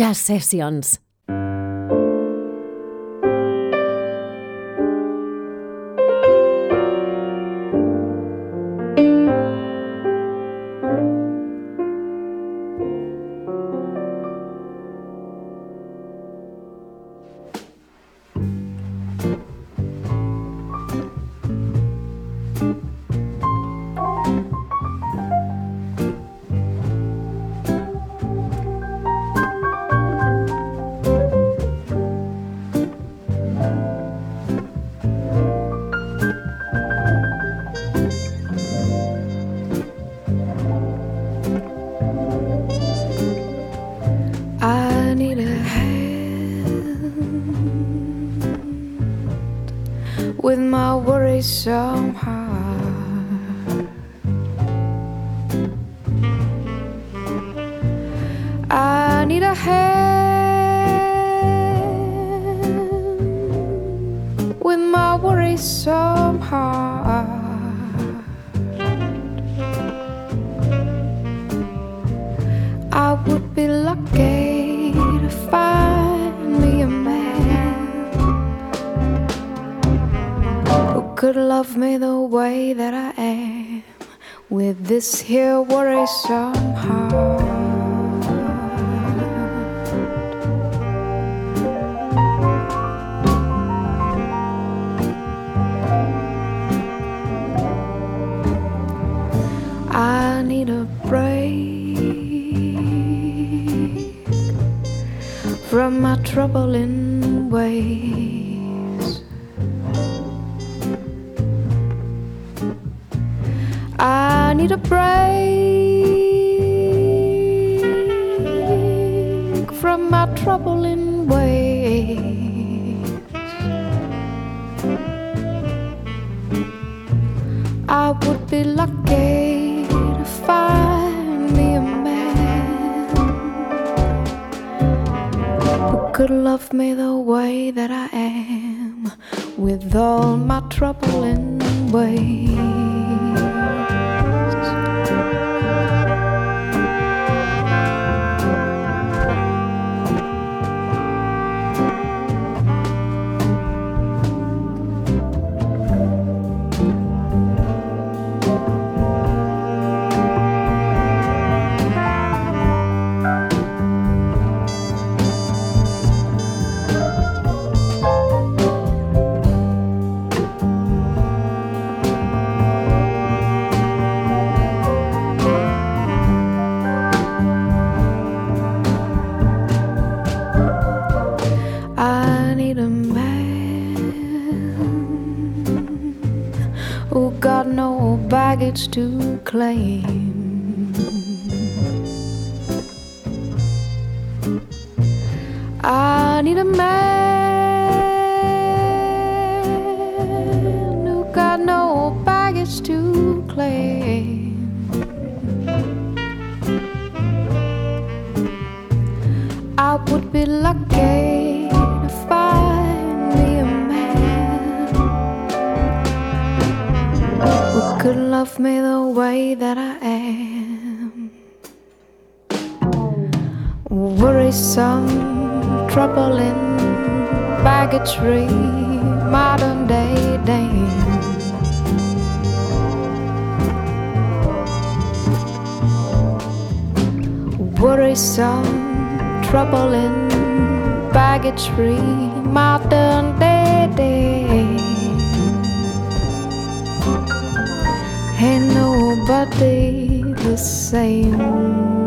Jazz Sessions. this here worrisome heart. I need a break from my troubling ways. claim. I would be lucky to find me a man who could love me the way that I am. Worrisome, troubling, baggage modern. worrisome, troubling, baggage free, modern day day. Ain't nobody the same.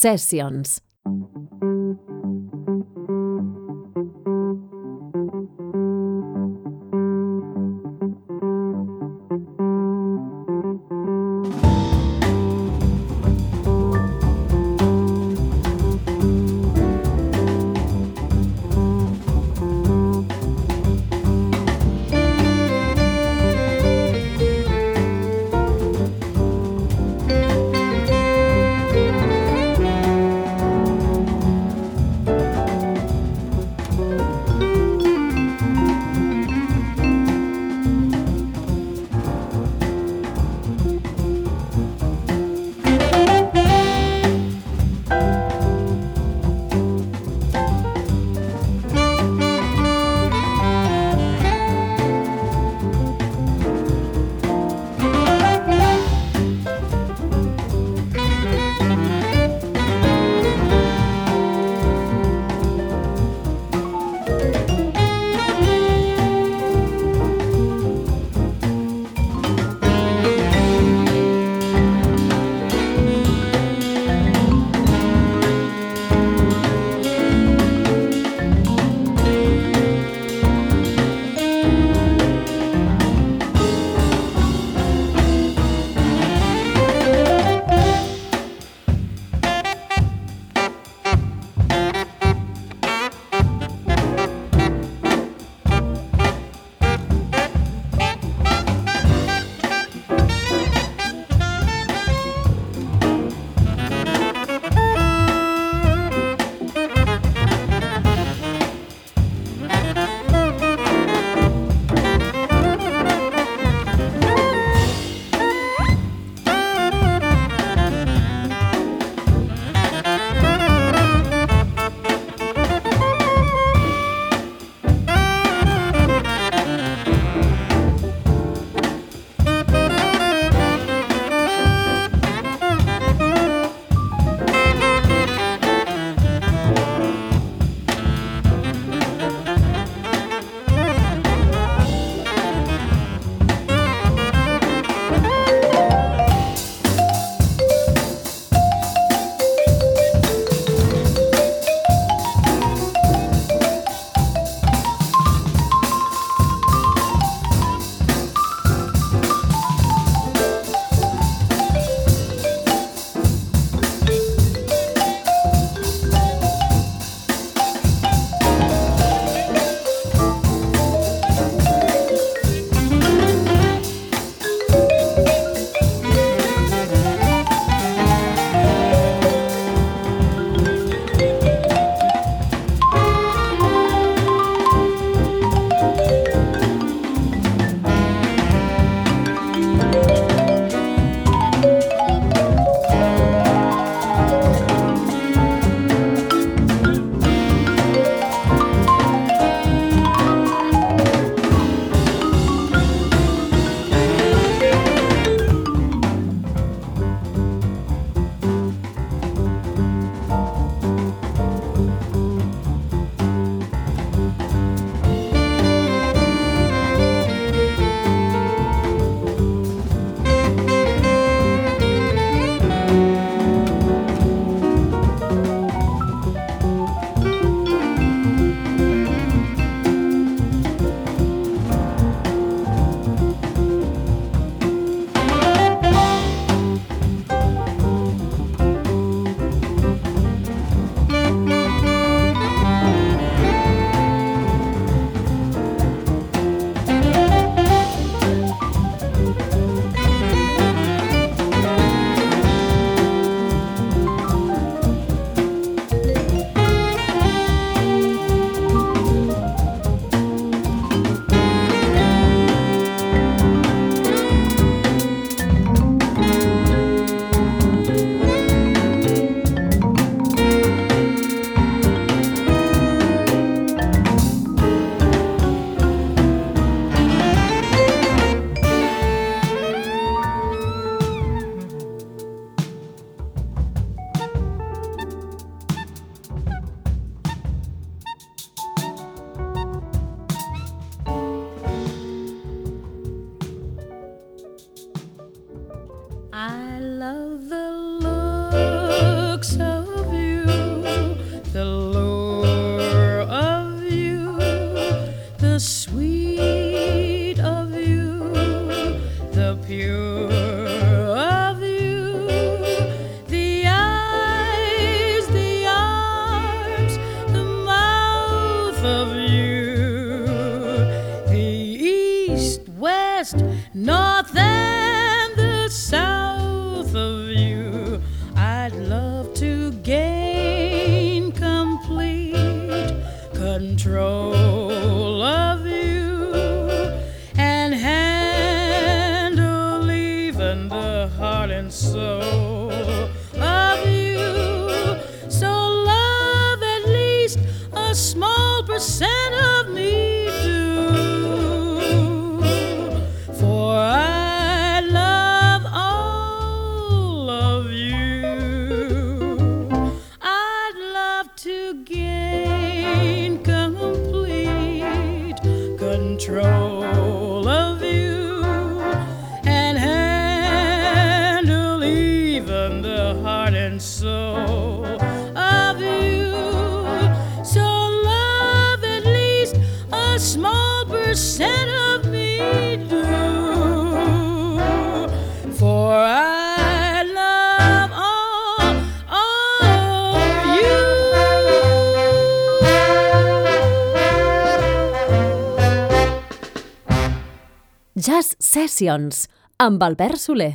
Sessions. The Sessions amb Albert Soler.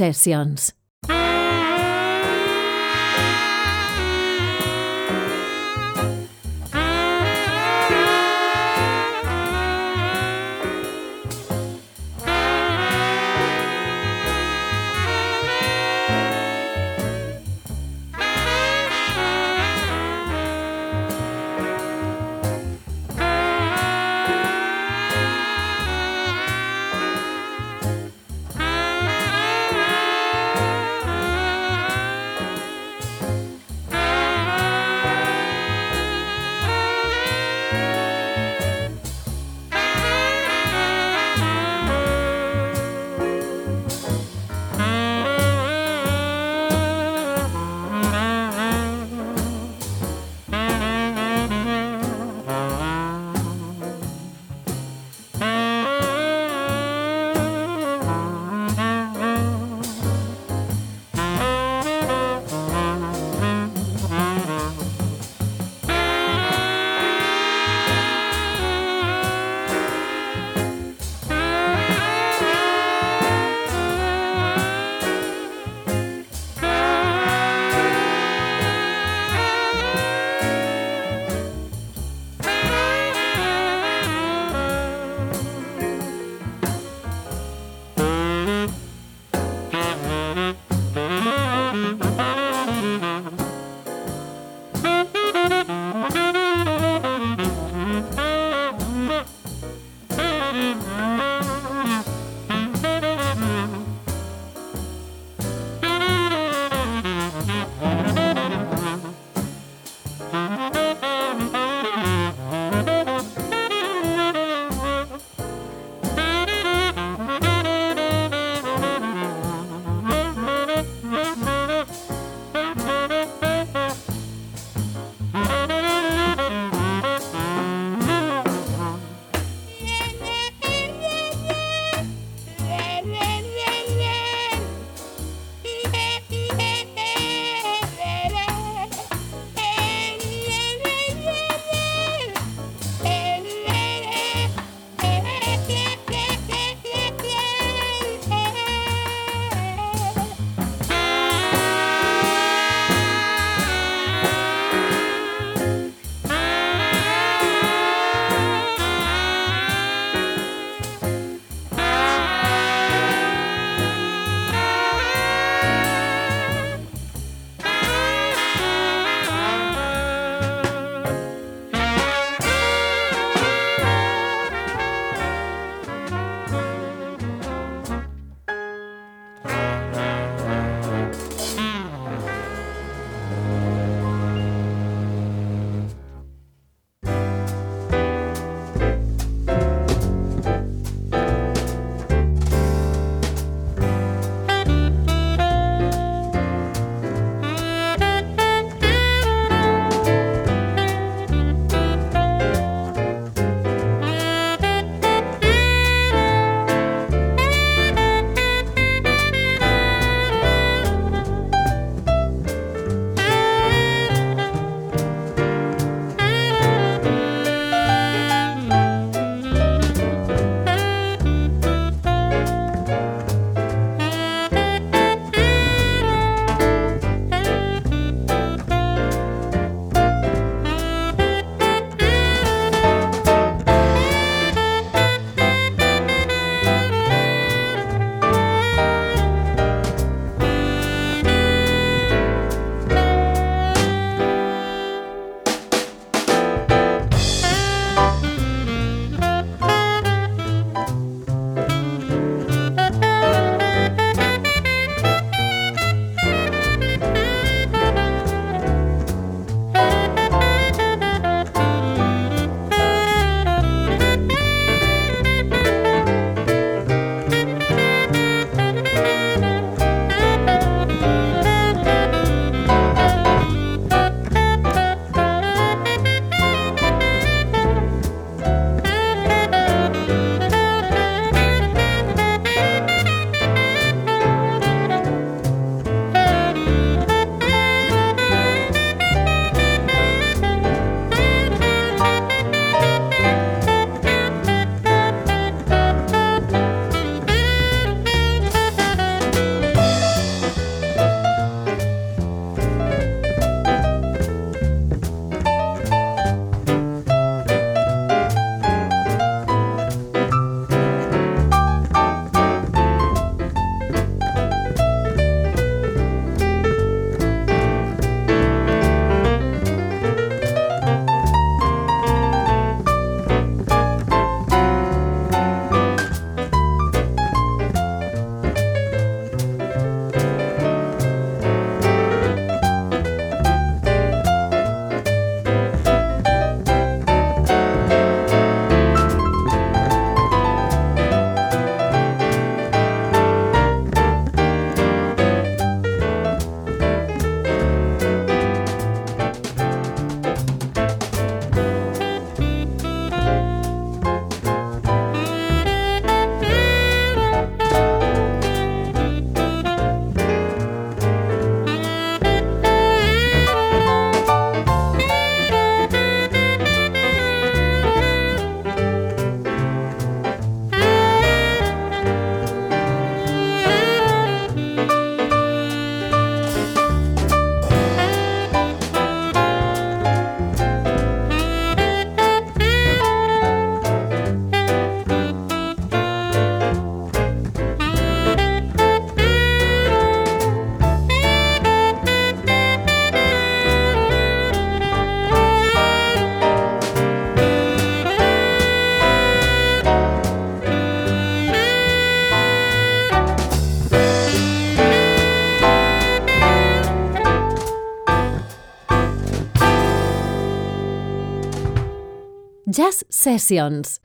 Sessions. Sessions.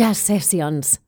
Jazz Sessions.